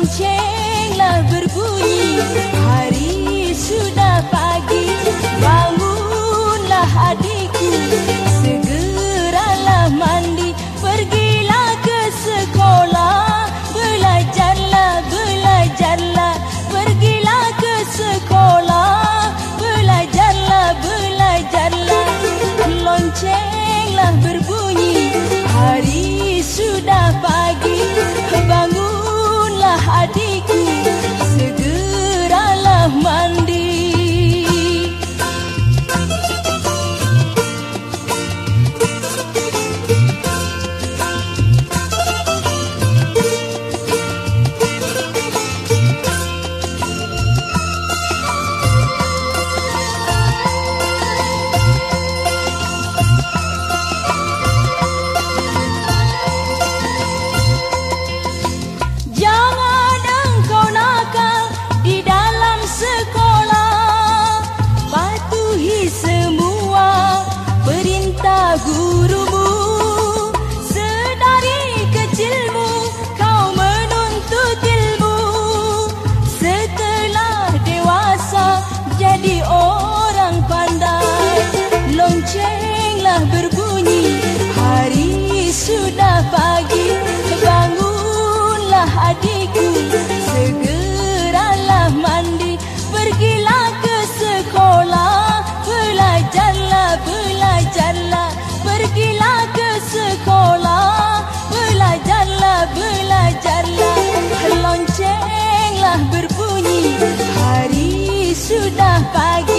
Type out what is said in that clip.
lonceng berbunyi hari adikku Segeralah mandi Pergilah ke sekolah. Belajarlah, belajarlah. Pergilah ke sekolah. Belajarlah, belajarlah. Loncenglah berbunyi Hari sudah pagi.